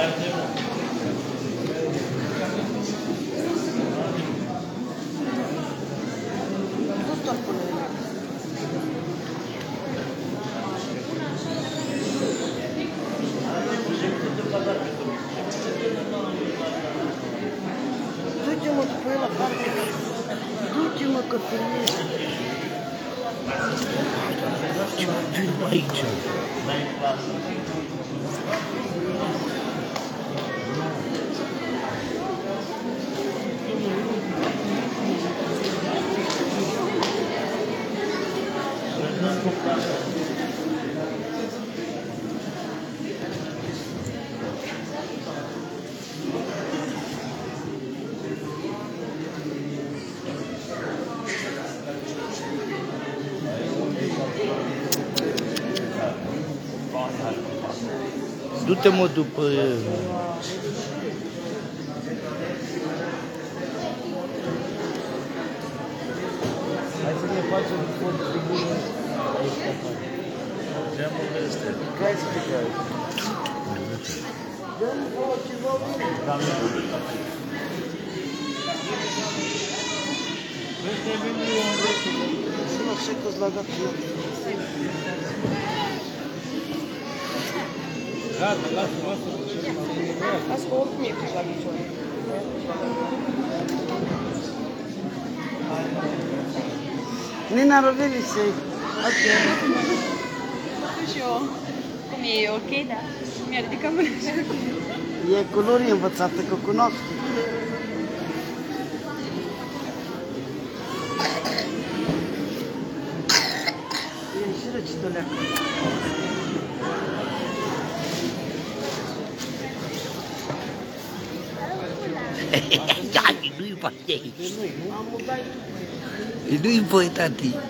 What do you like to? Du-te mă după. Hai să ne facem tribună Sınıfsız kızlarda tutuyor. Аз колко ми е предлаги човек? Не наравили се. Ok. Що? Come ok da? Mi di camera. Gli colori impazzati che conosco. Io ci do le E lui fa E lui un po' tanti.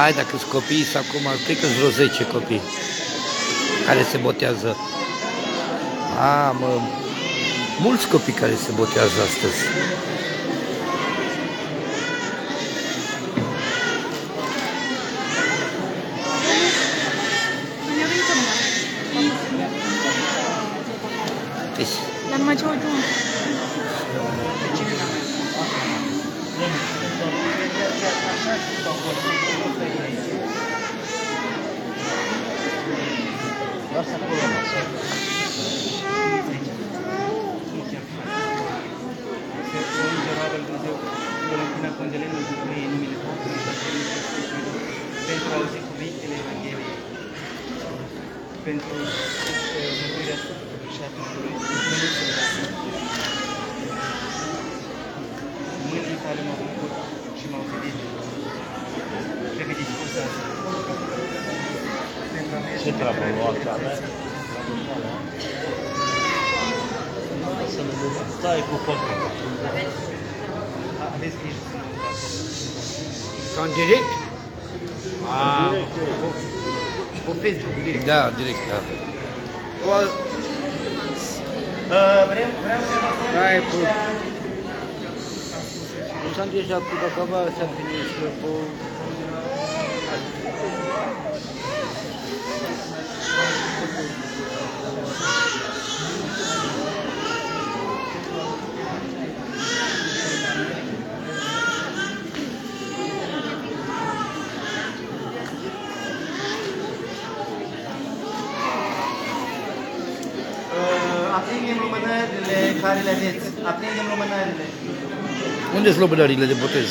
Hai, dacă sunt copii, sunt acum, cred că sunt vreo 10 copii care se botează. A, mă, mulți copii care se botează astăzi. Deci, Dar numai ce o drum. pentru a pentru mântuirea și a Ce treabă pe o asta mea? Să ne ducă. Stai cu focul. Aveți grijă să nu uitați. Ca în direct? A, Pe Facebook, direct. da, direct, da. Uh, vrem, vreau să vă spun Hai, că cu- ăștia- Nu s-a deja cu acaba să finiscă pe... Uh, aprindem lumânările care le aveți. Aprindem lumânările. Unde sunt lobulările de botez?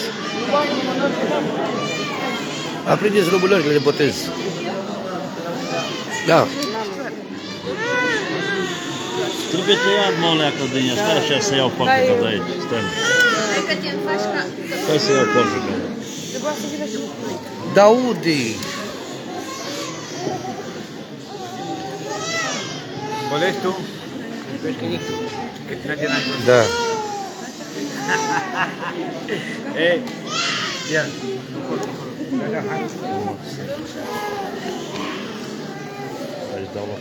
Aprindeți lobulările de botez. Não. Trepetejad malo kadinja, šta će se ja opako kada je? Kaj se ja opako Da udi. Boleš tu? Da. Ej, ja. издала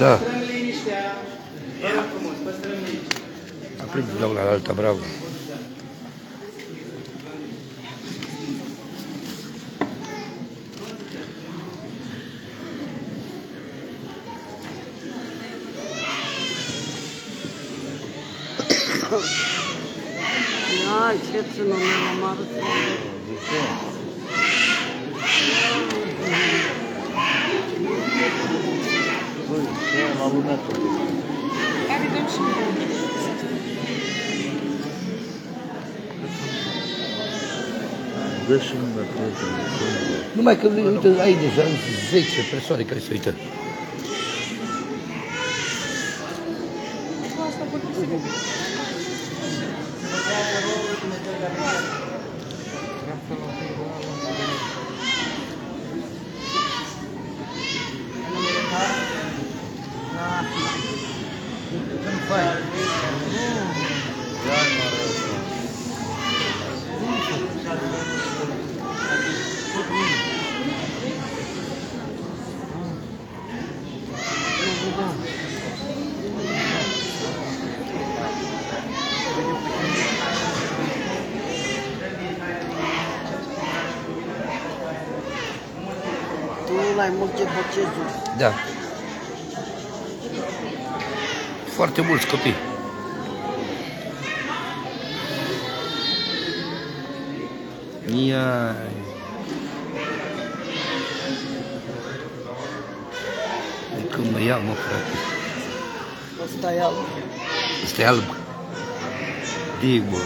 Да. Определенно, это правда. Ya içersin onları maruz. Numai că, uite, ai deja 10 persoane care se uită. Cu Mumbai, mosjid hoće zuz. Da. Foarte mulți copii. Ia. De când mă ia, mă, frate? Asta e alb. Asta e alb. Digo.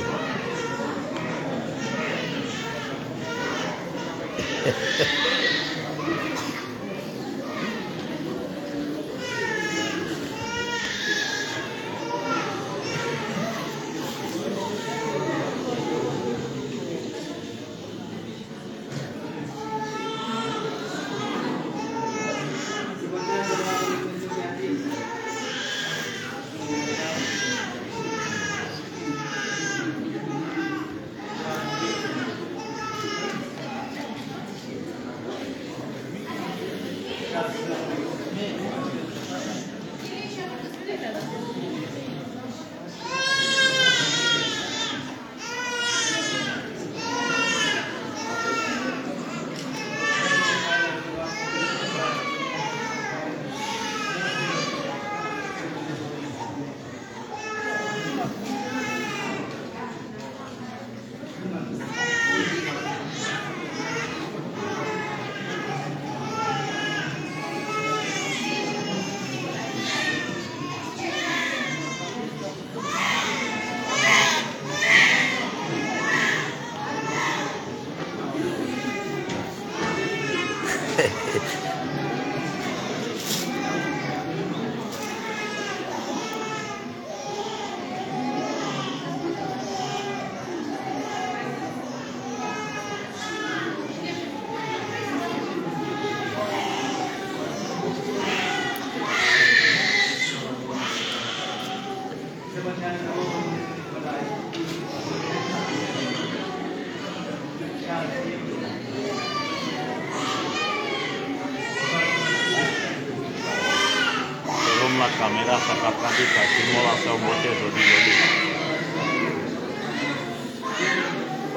Asta ca practic ca filmul ăla sau botezul din Iulie.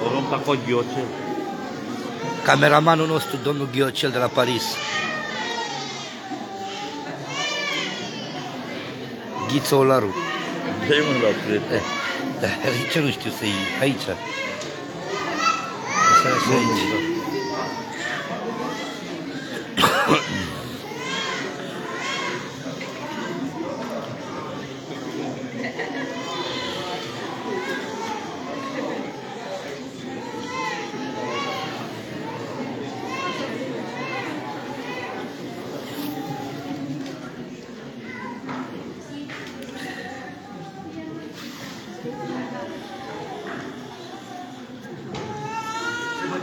O luăm ca cu ghioțel. Cameramanul nostru, domnul Ghiocel de la Paris. Ghiță Olaru. Dă-i mă la prieten. Eh, Da, ce nu știu să-i... Aici. Așa, așa, aici. Slavă lui Dumnezeu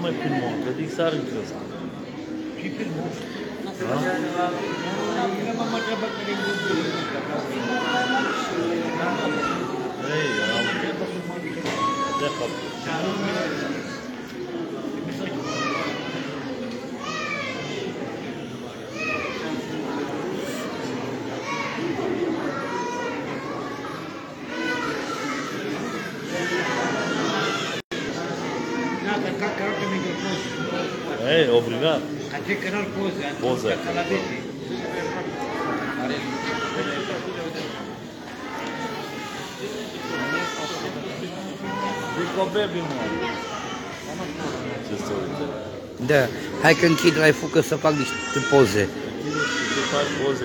mı film oldu? Bilgisayar mı Film oldu. Nasıl? cada canal tem microfone. É, obrigado. Aqui canal Poza. Poza. Da, hai că închid live-ul că să fac niște poze. Să fac poze.